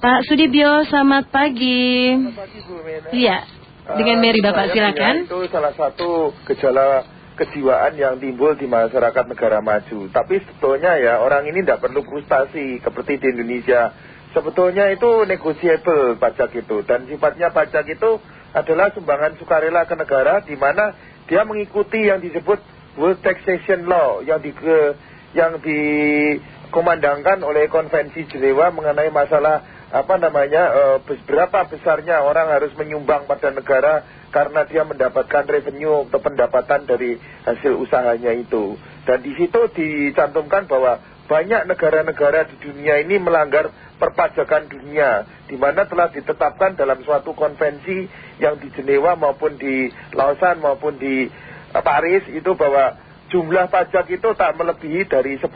Pak Sudibyo, selamat pagi. Selamat pagi Bu Mena. Iya, dengan Eh, Mary Bapak silakan. Itu salah satu gejala kejiwaan yang timbul di masyarakat negara maju. Tapi sebetulnya ya orang ini tidak perlu frustasi seperti di Indonesia. Sebetulnya itu negotiable pajak itu. Dan sifatnya pajak itu adalah sumbangan sukarela ke negara di mana dia mengikuti yang disebut World Taxation Law yang di, yang dikomandangkan oleh Konvensi Jenewa mengenai masalah apa namanya eh, berapa besarnya orang harus menyumbang pada negara karena dia mendapatkan revenue atau pendapatan dari hasil usahanya itu. Dan di situ dicantumkan bahwa banyak negara-negara di dunia ini melanggar perpajakan dunia di mana telah ditetapkan dalam suatu konvensi yang di Jenewa maupun di Lausanne maupun di eh, Paris itu bahwa jumlah pajak itu tak melebihi dari 10%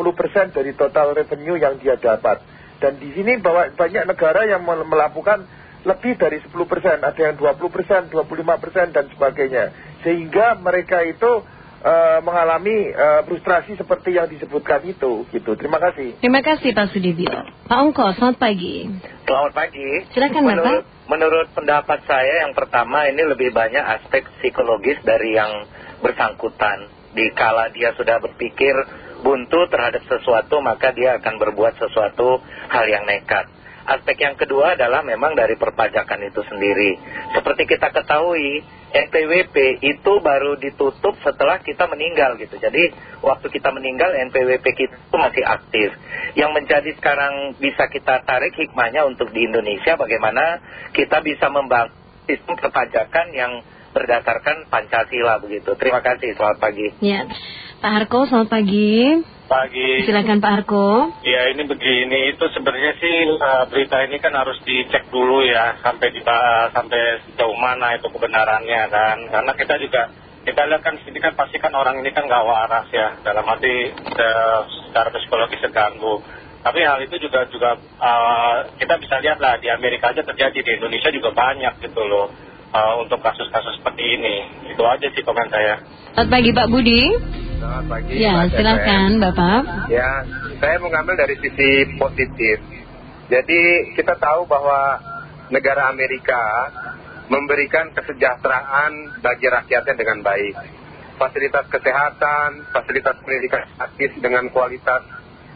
dari total revenue yang dia dapat dan di sini banyak negara yang mel- melakukan lebih dari 10%, ada yang 20%, 25% dan sebagainya. Sehingga mereka itu eh, mengalami eh, frustrasi seperti yang disebutkan itu. Gitu. Terima kasih. Terima kasih Pak Sudibyo. Pak Ongko, selamat pagi. Selamat pagi. Silakan menurut, Bapak. menurut pendapat saya yang pertama ini lebih banyak aspek psikologis dari yang bersangkutan. Dikala dia sudah berpikir buntu terhadap sesuatu maka dia akan berbuat sesuatu hal yang nekat. Aspek yang kedua adalah memang dari perpajakan itu sendiri. Seperti kita ketahui, NPWP itu baru ditutup setelah kita meninggal gitu. Jadi waktu kita meninggal NPWP kita itu masih aktif. Yang menjadi sekarang bisa kita tarik hikmahnya untuk di Indonesia bagaimana kita bisa membangun sistem perpajakan yang berdasarkan Pancasila begitu. Terima kasih, selamat pagi. Ya, Pak Harko, selamat pagi. Pagi. Silakan Pak Harko. Ya ini begini, itu sebenarnya sih eh, berita ini kan harus dicek dulu ya sampai di eh, sampai sejauh mana itu kebenarannya kan. Karena kita juga kita lihat kan sini kan pasti kan orang ini kan nggak waras ya dalam arti eh, secara psikologis terganggu. Tapi hal itu juga juga kita bisa lihat lah di Amerika aja terjadi di Indonesia juga banyak gitu loh eh, untuk kasus-kasus seperti ini. Itu aja sih komen saya. Selamat pagi Pak Budi. Selamat pagi. Ya, Mas silakan Bapak. Ya, saya mengambil dari sisi positif. Jadi kita tahu bahwa negara Amerika memberikan kesejahteraan bagi rakyatnya dengan baik. Fasilitas kesehatan, fasilitas pendidikan gratis dengan kualitas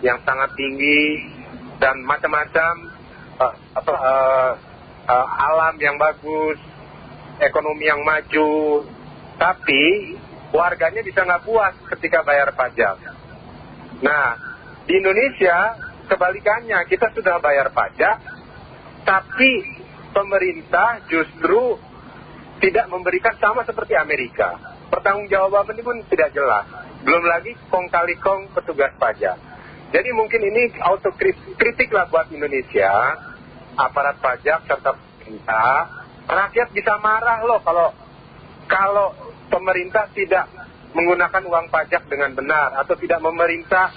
yang sangat tinggi dan macam-macam apa, eh, eh, alam yang bagus, ekonomi yang maju. Tapi warganya bisa nggak puas ketika bayar pajak. Nah, di Indonesia kebalikannya kita sudah bayar pajak, tapi pemerintah justru tidak memberikan sama seperti Amerika. Pertanggungjawaban ini pun tidak jelas. Belum lagi kong kali kong petugas pajak. Jadi mungkin ini autokritik lah buat Indonesia, aparat pajak serta pemerintah. Rakyat bisa marah loh kalau kalau pemerintah tidak menggunakan uang pajak dengan benar atau tidak memerintah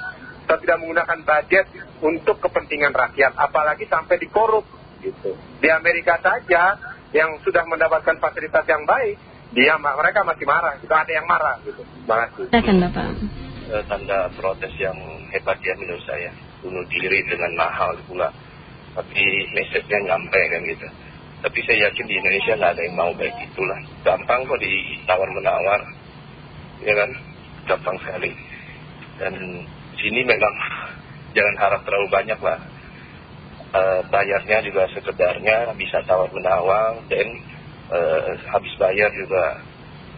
atau tidak menggunakan budget untuk kepentingan rakyat apalagi sampai dikorup gitu. Di Amerika saja yang sudah mendapatkan fasilitas yang baik dia mereka masih marah gitu ada yang marah gitu. Terima kasih. Silakan Bapak. Eh, tanda protes yang hebat ya menurut saya bunuh diri dengan mahal pula tapi message-nya nyampe kan gitu tapi saya yakin di Indonesia nggak ada yang mau kayak gitulah. Gampang kok ditawar menawar ya kan? Gampang sekali. Dan sini memang jangan harap terlalu banyak lah Eh, bayarnya juga sekedarnya bisa tawar menawar dan eh, habis bayar juga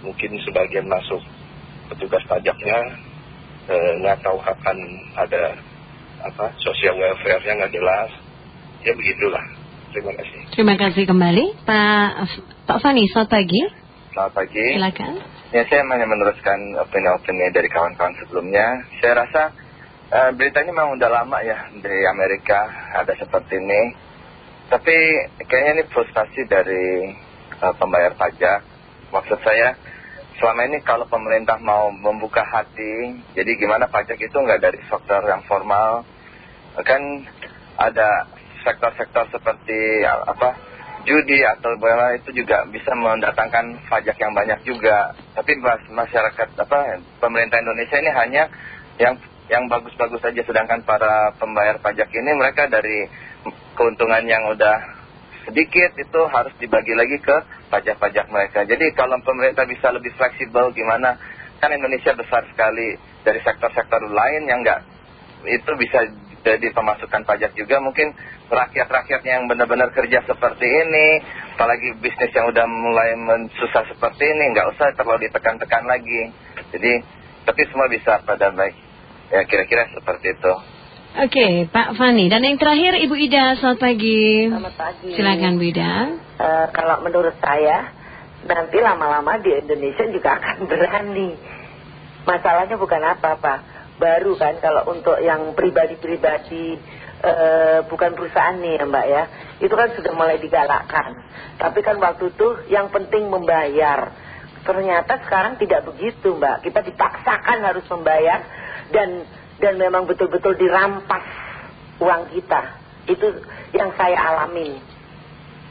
mungkin sebagian masuk petugas pajaknya eh, nggak tahu kapan ada apa social welfare-nya nggak jelas. Ya begitulah terima kasih Terima kasih kembali. Pak Pak Fani, selamat pagi. Selamat pagi. Silakan. Ya saya hanya meneruskan opini-opini dari kawan-kawan sebelumnya. Saya rasa eh, berita ini memang udah lama ya dari Amerika ada seperti ini. Tapi kayaknya ini frustasi dari eh, pembayar pajak. Maksud saya selama ini kalau pemerintah mau membuka hati, jadi gimana pajak itu nggak dari sektor yang formal, kan ada sektor-sektor seperti uh, apa judi atau bola itu juga bisa mendatangkan pajak yang banyak juga. Tapi mas- masyarakat apa pemerintah Indonesia ini hanya yang yang bagus-bagus saja, sedangkan para pembayar pajak ini mereka dari keuntungan yang udah sedikit itu harus dibagi lagi ke pajak-pajak mereka. Jadi kalau pemerintah bisa lebih fleksibel gimana, kan Indonesia besar sekali dari sektor-sektor lain yang enggak itu bisa jadi pemasukan pajak juga mungkin rakyat-rakyat yang benar-benar kerja seperti ini apalagi bisnis yang udah mulai susah seperti ini nggak usah terlalu ditekan-tekan lagi jadi tapi semua bisa pada baik ya kira-kira seperti itu Oke, Pak Fani. Dan yang terakhir Ibu Ida, selamat pagi. Selamat pagi. Silakan Bu Ida. Uh, kalau menurut saya, nanti lama-lama di Indonesia juga akan berani. Masalahnya bukan apa-apa. Baru kan kalau untuk yang pribadi-pribadi, uh, bukan perusahaan nih ya Mbak ya. Itu kan sudah mulai digalakkan. Tapi kan waktu itu yang penting membayar. Ternyata sekarang tidak begitu Mbak. Kita dipaksakan harus membayar dan dan memang betul-betul dirampas uang kita. Itu yang saya alami.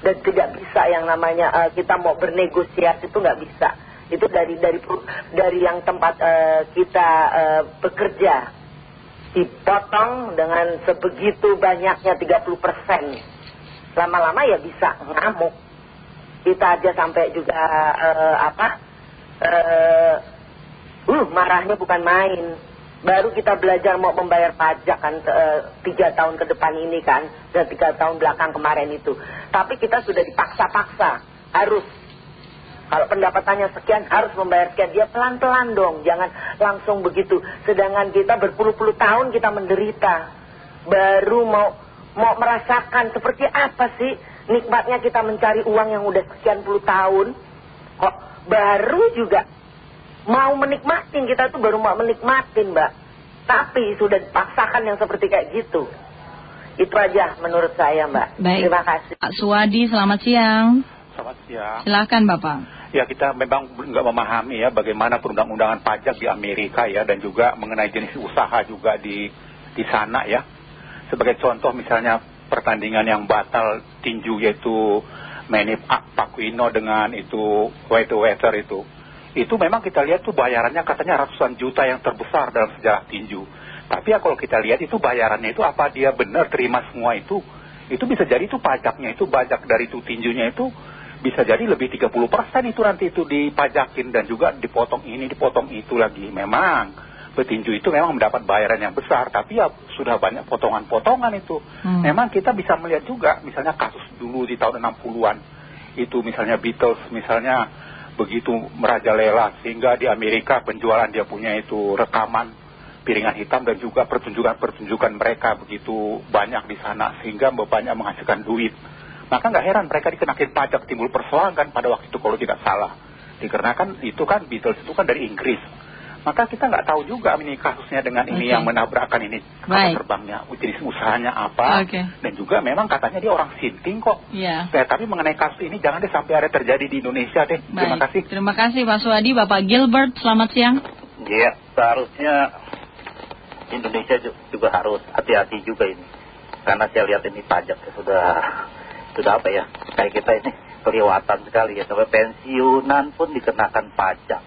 Dan tidak bisa yang namanya uh, kita mau bernegosiasi itu nggak bisa. Itu dari dari dari yang tempat uh, kita uh, bekerja dipotong dengan sebegitu banyaknya 30 persen. Lama-lama ya bisa ngamuk. Kita aja sampai juga uh, apa? Uh, uh, marahnya bukan main baru kita belajar mau membayar pajak kan eh, tiga tahun ke depan ini kan dan tiga tahun belakang kemarin itu tapi kita sudah dipaksa-paksa harus kalau pendapatannya sekian harus membayar sekian. Dia pelan-pelan dong jangan langsung begitu. Sedangkan kita berpuluh-puluh tahun kita menderita. Baru mau mau merasakan seperti apa sih nikmatnya kita mencari uang yang udah sekian puluh tahun. Kok baru juga mau menikmatin. Kita tuh baru mau menikmatin mbak. Tapi sudah dipaksakan yang seperti kayak gitu. Itu aja menurut saya mbak. Baik. terima kasih. Pak Suwadi selamat siang. Selamat siang. Silakan Bapak Ya kita memang nggak memahami ya bagaimana perundang-undangan pajak di Amerika ya dan juga mengenai jenis usaha juga di di sana ya. Sebagai contoh misalnya pertandingan yang batal tinju yaitu Manny Pacquiao dengan itu waiter itu itu memang kita lihat tuh bayarannya katanya ratusan juta yang terbesar dalam sejarah tinju. Tapi ya kalau kita lihat itu bayarannya itu apa dia benar terima semua itu, itu bisa jadi itu pajaknya itu pajak dari itu tinjunya itu bisa jadi lebih 30% itu nanti itu dipajakin dan juga dipotong ini dipotong itu lagi. Memang petinju itu memang mendapat bayaran yang besar, tapi ya sudah banyak potongan-potongan itu. Hmm. Memang kita bisa melihat juga misalnya kasus dulu di tahun 60-an itu misalnya Beatles misalnya begitu merajalela sehingga di Amerika penjualan dia punya itu rekaman piringan hitam dan juga pertunjukan-pertunjukan mereka begitu banyak di sana sehingga banyak menghasilkan duit. Maka nggak heran mereka dikenakan pajak timbul persoalan kan pada waktu itu kalau tidak salah. Dikarenakan itu kan Beatles itu kan dari Inggris maka kita nggak tahu juga ini kasusnya dengan ini yang menabrakkan ini kapal terbangnya, jenis usahanya apa, dan juga memang katanya dia orang sinting kok. Iya. Ya, tapi mengenai kasus ini jangan deh sampai ada terjadi di Indonesia deh. Baik. Terima kasih. Terima kasih Pak Suwadi, Bapak Gilbert, selamat siang. Iya, seharusnya Indonesia juga harus hati-hati juga ini, karena saya lihat ini pajak sudah sudah apa ya, kayak kita ini kelewatan sekali ya, sampai pensiunan pun dikenakan pajak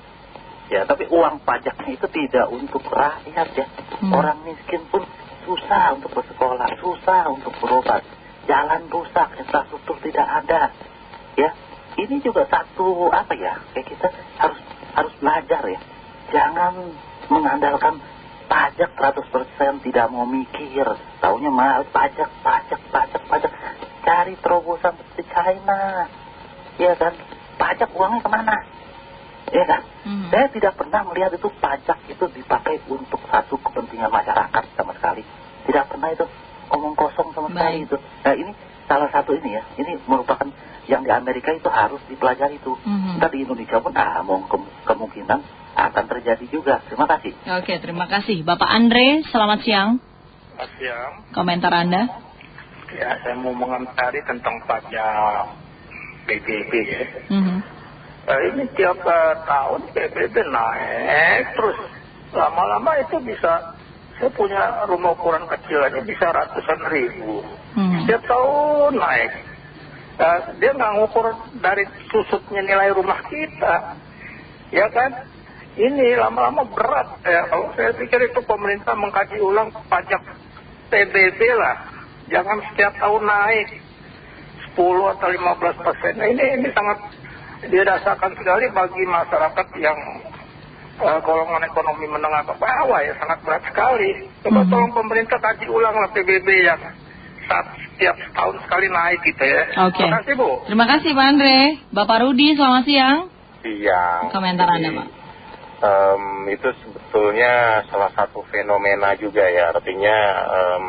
Ya, tapi uang pajaknya itu tidak untuk rakyat ya. Hmm. Orang miskin pun susah untuk bersekolah, susah untuk berobat. Jalan rusak, infrastruktur tidak ada. Ya, ini juga satu apa ya? Kayak kita harus harus belajar ya. Jangan mengandalkan pajak 100% tidak mau mikir. Taunya mah pajak, pajak, pajak, pajak. Cari terobosan seperti China. Ya kan? Pajak uangnya ke mana? Ya kan? Hmm. Saya tidak pernah melihat itu pajak itu dipakai untuk satu kepentingan masyarakat sama sekali. Tidak pernah itu omong kosong sama sekali itu. Nah ini salah satu ini ya. Ini merupakan yang di Amerika itu harus dipelajari itu. Hmm. Kita di Indonesia pun ah, ke kemungkinan akan terjadi juga. Terima kasih. Oke, terima kasih. Bapak Andre, selamat siang. Selamat siang. Komentar Anda? Ya, saya mau mengomentari tentang pajak PBB ya. -hmm. Nah, ini tiap uh, tahun PBB naik terus. Lama-lama itu bisa saya punya rumah ukuran kecil aja bisa ratusan ribu. Hmm. setiap tahun naik. Uh, dia nggak ngukur dari susutnya nilai rumah kita. Ya kan? Ini lama-lama berat. Ya kalau saya pikir itu pemerintah mengkaji ulang pajak PBB lah Jangan setiap tahun naik 10 atau 15 persen. Nah, ini, ini sangat dirasakan sekali bagi masyarakat yang uh, golongan ekonomi menengah ke bawah ya sangat berat sekali. Coba -hmm. tolong pemerintah kaji ulang lah PBB yang saat setiap tahun sekali naik gitu ya. Oke. Terima kasih Bu. Terima kasih Pak Andre. Bapak Rudi selamat siang. Iya. Komentar Anda Pak. Um, itu sebetulnya salah satu fenomena juga ya. Artinya um,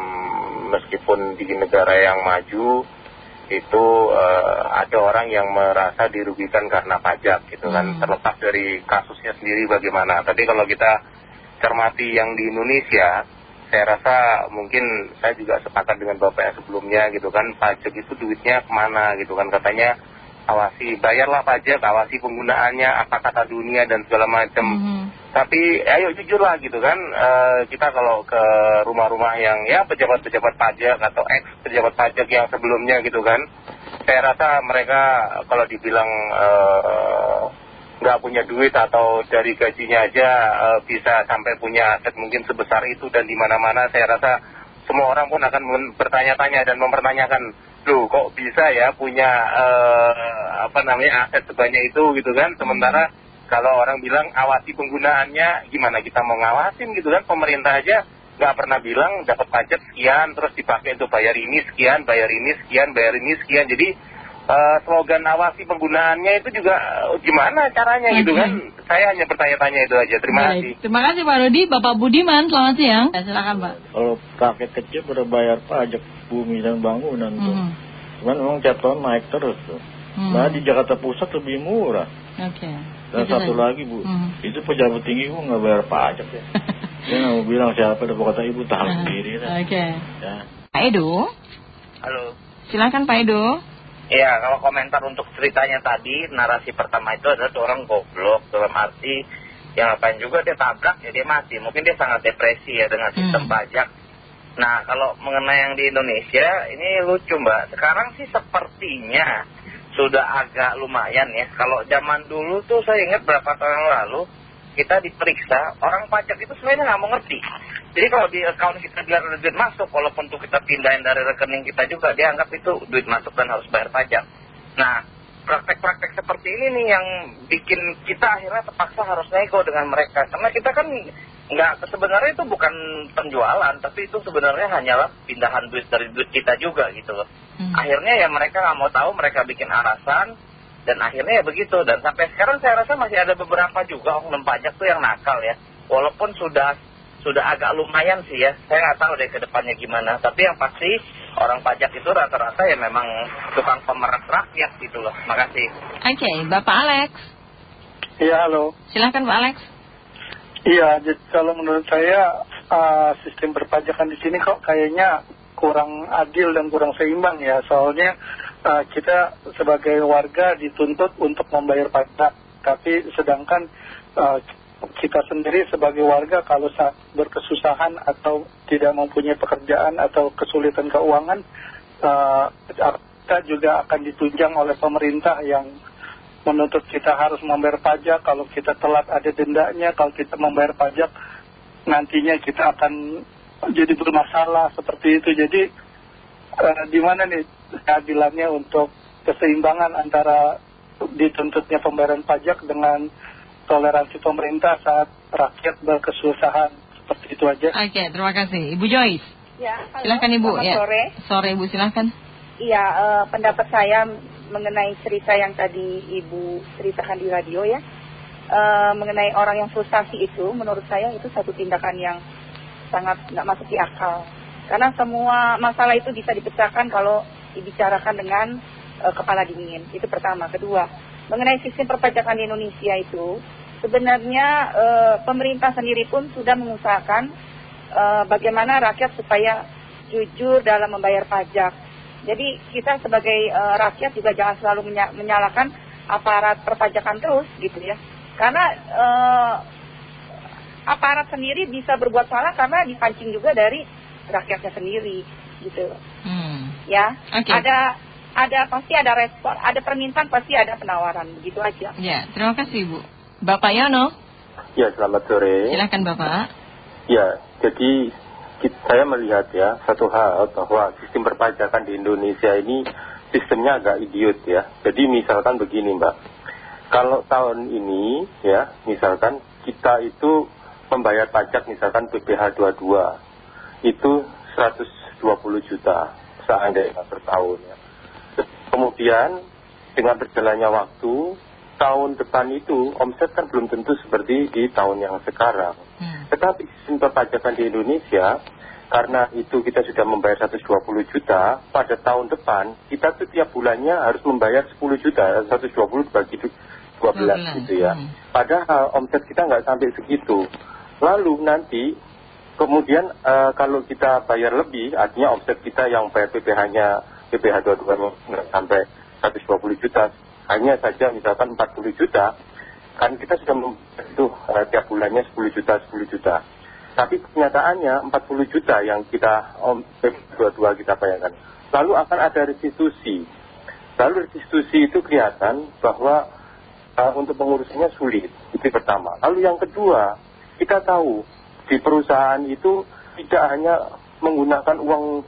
meskipun di negara yang maju itu uh, ada orang yang merasa dirugikan karena pajak gitu kan. Hmm. terlepas dari kasusnya sendiri bagaimana. Tapi kalau kita cermati yang di Indonesia saya rasa mungkin saya juga sepakat dengan bapak yang sebelumnya gitu kan. Pajak itu duitnya ke mana gitu kan. Katanya awasi bayarlah pajak awasi penggunaannya apa kata dunia dan segala macam. -hmm. Tapi ayo jujur lah gitu kan uh, kita kalau ke rumah-rumah yang ya pejabat-pejabat pajak atau ex pejabat pajak yang sebelumnya gitu kan saya rasa mereka kalau dibilang uh, nggak punya duit atau dari gajinya aja uh, bisa sampai punya aset mungkin sebesar itu dan di mana-mana saya rasa semua orang pun akan bertanya-tanya dan mempertanyakan loh kok bisa ya punya apa namanya aset sebanyak itu? gitu kan. Sementara kalau orang bilang awasi penggunaannya gimana kita mau ngawasin gitu kan pemerintah aja nggak pernah bilang dapat pajak sekian terus dipakai untuk bayar ini sekian bayar ini sekian bayar ini sekian jadi uh, slogan awasi penggunaannya itu juga uh, gimana caranya gitu kan saya hanya bertanya-tanya itu aja terima kasih terima kasih Pak Rudi Bapak Budiman selamat siang ya, silakan Pak kalau rakyat kecil berbayar pajak bumi dan bangunan tuh. -hmm. Cuman memang tiap tahun naik terus tuh. -hmm. Nah di Jakarta Pusat lebih murah. Oke. Okay. Dan itu satu lagi bu, -hmm. itu pejabat tinggi bu nggak bayar pajak ya. Dia nggak mau bilang siapa, udah kata ibu tahan sendiri. Oke. Okay. Ya. Pak Edo. Halo. Silakan Pak Edo. Iya, kalau komentar untuk ceritanya tadi, narasi pertama itu adalah orang goblok dalam arti yang ngapain juga dia tabrak ya dia mati. Mungkin dia sangat depresi ya dengan sistem pajak Nah kalau mengenai yang di Indonesia ini lucu mbak Sekarang sih sepertinya sudah agak lumayan ya. Kalau zaman dulu tuh saya ingat berapa tahun yang lalu Kita diperiksa orang pajak itu sebenarnya nggak mau ngerti. Jadi kalau di account kita biar ada duit masuk Walaupun tuh kita pindahin dari rekening kita juga Dia anggap itu duit masuk dan harus bayar pajak. Nah praktek-praktek seperti ini nih yang bikin kita akhirnya terpaksa harus nego dengan mereka. Karena kita kan Enggak, sebenarnya itu bukan penjualan, tapi itu sebenarnya hanyalah pindahan duit dari duit kita juga gitu loh. Hmm. Akhirnya ya mereka nggak mau tahu, mereka bikin alasan, dan akhirnya ya begitu. Dan sampai sekarang saya rasa masih ada beberapa juga oknum pajak tuh yang nakal ya. Walaupun sudah sudah agak lumayan sih ya, saya nggak tahu deh ke depannya gimana. Tapi yang pasti orang pajak itu rata-rata ya memang tukang pemeras rakyat gitu loh. Makasih. Oke, Bapak Alex. Iya, halo. Silahkan Pak Alex. Iya, kalau menurut saya uh, sistem perpajakan di sini kok kayaknya kurang adil dan kurang seimbang ya. Soalnya uh, kita sebagai warga dituntut untuk membayar pajak, tapi sedangkan uh, kita sendiri sebagai warga kalau berkesusahan atau tidak mempunyai pekerjaan atau kesulitan keuangan, kita juga akan ditunjang oleh pemerintah yang menuntut kita harus membayar pajak, kalau kita telat ada dendanya, kalau kita membayar pajak nantinya kita akan jadi bermasalah seperti itu. Jadi eh, di mana nih keadilannya untuk keseimbangan antara dituntutnya pembayaran pajak dengan toleransi pemerintah saat rakyat berkesusahan seperti itu aja. Oke, terima kasih. Ibu Joyce. Ya, halo, silahkan Ibu. Ya. Sore. Sore Ibu, silahkan. Iya, uh, pendapat saya mengenai cerita yang tadi Ibu ceritakan di radio ya, uh, mengenai orang yang frustasi itu, menurut saya itu satu tindakan yang sangat nggak masuk di akal. Karena semua masalah itu bisa dipecahkan kalau dibicarakan dengan uh, kepala dingin. Itu pertama. Kedua, mengenai sistem perpajakan di Indonesia itu, sebenarnya uh, pemerintah sendiri pun sudah mengusahakan bagaimana rakyat supaya jujur dalam membayar pajak jadi kita sebagai uh, rakyat juga jangan selalu menya menyalahkan aparat perpajakan terus gitu ya. Karena uh, aparat sendiri bisa berbuat salah karena dipancing juga dari rakyatnya sendiri gitu. Hmm. Ya, okay. ada ada pasti ada respon, ada permintaan pasti ada penawaran, begitu aja. Ya, terima kasih Bu. Bapak Yono. Ya, selamat sore. Silakan Bapak. Ya, jadi saya melihat ya satu hal bahwa sistem perpajakan di Indonesia ini sistemnya agak idiot ya. Jadi misalkan begini Mbak, kalau tahun ini ya misalkan kita itu membayar pajak misalkan PPh 22 itu 120 juta seandainya per tahun ya. Kemudian dengan berjalannya waktu tahun depan itu omset kan belum tentu seperti di tahun yang sekarang. Hmm. Tetapi sistem perpajakan di Indonesia karena itu kita sudah membayar 120 juta, pada tahun depan kita tuh tiap bulannya harus membayar 10 juta, 120 bagi 12 gitu ya. Hmm. Padahal omset kita nggak sampai segitu. Lalu nanti kemudian uh, kalau kita bayar lebih, artinya omset kita yang bayar PPh-nya, PPh 22 nggak sampai 120 juta, hanya saja misalkan 40 juta, kan kita sudah membantu uh, tiap bulannya 10 juta, 10 juta. Tapi kenyataannya 40 juta yang kita om, 22 kita bayarkan. Lalu akan ada restitusi. Lalu restitusi itu kelihatan bahwa uh, untuk pengurusannya sulit. Itu pertama. Lalu yang kedua, kita tahu di perusahaan itu tidak hanya menggunakan uang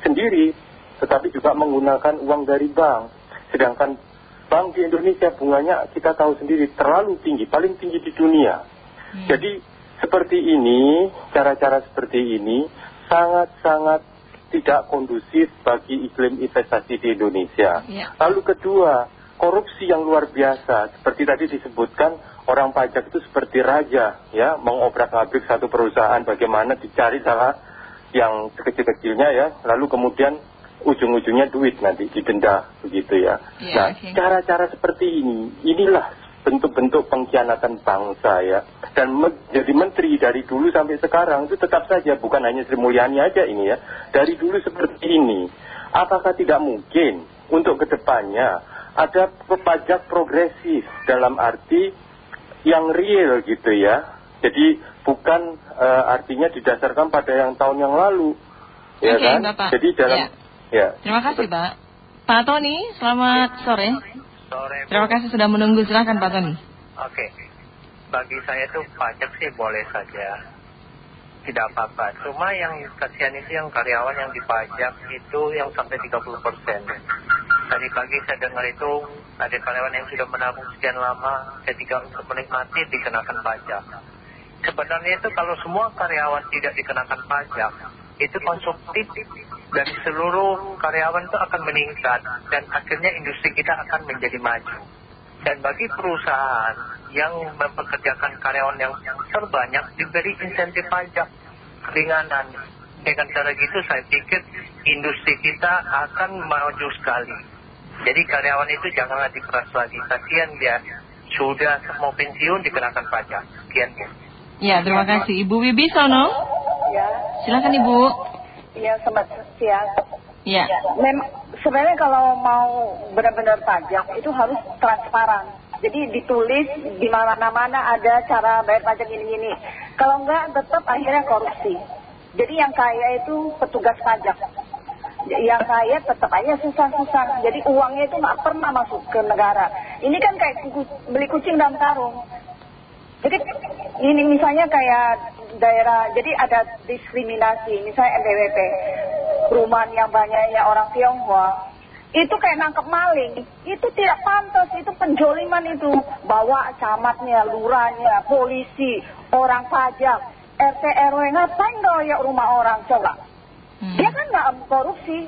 sendiri, tetapi juga menggunakan uang dari bank. Sedangkan bank di Indonesia bunganya kita tahu sendiri terlalu tinggi, paling tinggi di dunia. Hmm. Jadi seperti ini, cara-cara seperti ini sangat-sangat tidak kondusif bagi iklim investasi di Indonesia. Ya. Lalu kedua, korupsi yang luar biasa. Seperti tadi disebutkan, orang pajak itu seperti raja, ya, mengobrak-abrik satu perusahaan, bagaimana dicari salah yang sekecil-kecilnya ya, lalu kemudian ujung-ujungnya duit nanti didenda begitu ya. ya nah, cara-cara seperti ini, inilah bentuk-bentuk pengkhianatan bangsa ya. Dan menjadi menteri dari dulu sampai sekarang itu tetap saja bukan hanya Sri Mulyani aja ini ya. Dari dulu seperti ini. Apakah tidak mungkin untuk ke depannya ada pajak progresif dalam arti yang real gitu ya. Jadi bukan uh, artinya didasarkan pada yang tahun yang lalu. Ya kan? Bapak. Jadi dalam ya. Ya. Terima kasih, Pak. Pak Tony, selamat sore. Sore. Terima kasih sudah menunggu. Silakan Pak Tony. Oke. Bagi saya itu pajak sih boleh saja. Tidak apa-apa. Cuma yang kasihan itu yang karyawan yang dipajak itu yang sampai 30 persen. Tadi pagi saya dengar itu ada karyawan yang sudah menabung sekian lama ketika untuk menikmati dikenakan pajak. Sebenarnya itu kalau semua karyawan tidak dikenakan pajak, itu konsumtif dan seluruh karyawan itu akan meningkat dan akhirnya industri kita akan menjadi maju. Dan bagi perusahaan yang mempekerjakan karyawan yang terbanyak diberi insentif pajak keringanan. Dengan cara gitu saya pikir industri kita akan maju sekali. Jadi karyawan itu janganlah diperas lagi. Kasihan dia sudah mau pensiun dikenakan pajak. Sekian ya. Ya, terima kasih. Ibu Wibi Sono. Ya. Silakan Ibu. Iya, selamat siang. Iya. Memang sebenarnya kalau mau benar-benar pajak itu harus transparan. Jadi ditulis di mana-mana ada cara bayar pajak ini-ini. Kalau enggak tetap akhirnya korupsi. Jadi yang kaya itu petugas pajak. Yang kaya tetap aja susah-susah. Jadi uangnya itu nggak pernah masuk ke negara. Ini kan kayak beli kucing dalam karung. Jadi ini misalnya kayak daerah, jadi ada diskriminasi, misalnya NDWP, perumahan yang banyaknya orang Tionghoa, itu kayak nangkep maling, itu tidak pantas, itu penjoliman itu. Bawa camatnya, lurahnya, polisi, orang pajak, RT RW, ngapain ya rumah orang, coba. Hmm. Dia kan nggak korupsi.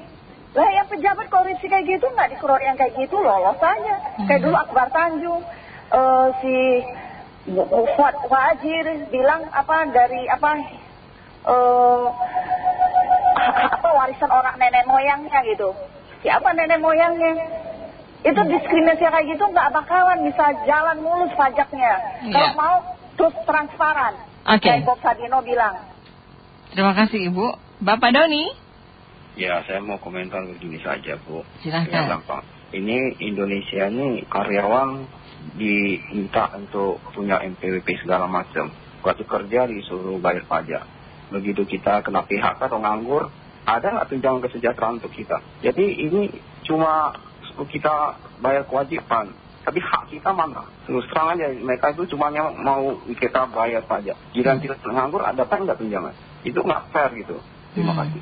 Lah yang pejabat korupsi kayak gitu nggak dikeroyok yang kayak gitu lolos aja. Kayak hmm. dulu Akbar Tanjung, uh, si Wajir bilang apa dari apa uh, apa warisan orang nenek moyangnya gitu. Siapa nenek moyangnya? Itu diskriminasi kayak gitu nggak bakalan bisa jalan mulus pajaknya. Yeah. Kalau mau terus transparan. Oke. Okay. Kayak Bob Sadino bilang. Terima kasih Ibu. Bapak Doni? Ya, saya mau komentar begini saja, Bu. Silakan. Ya, Ini Indonesia ini karyawan diminta untuk punya NPWP segala macam. Waktu kerja disuruh bayar pajak. Begitu kita kena PHK atau nganggur, ada nggak tunjangan kesejahteraan untuk kita? Jadi ini cuma kita bayar kewajiban. Tapi hak kita mana? Terus terang aja, mereka itu cuma mau kita bayar pajak. Jika kita nganggur, ada apa nggak tunjangan? itu nggak fair gitu terima kasih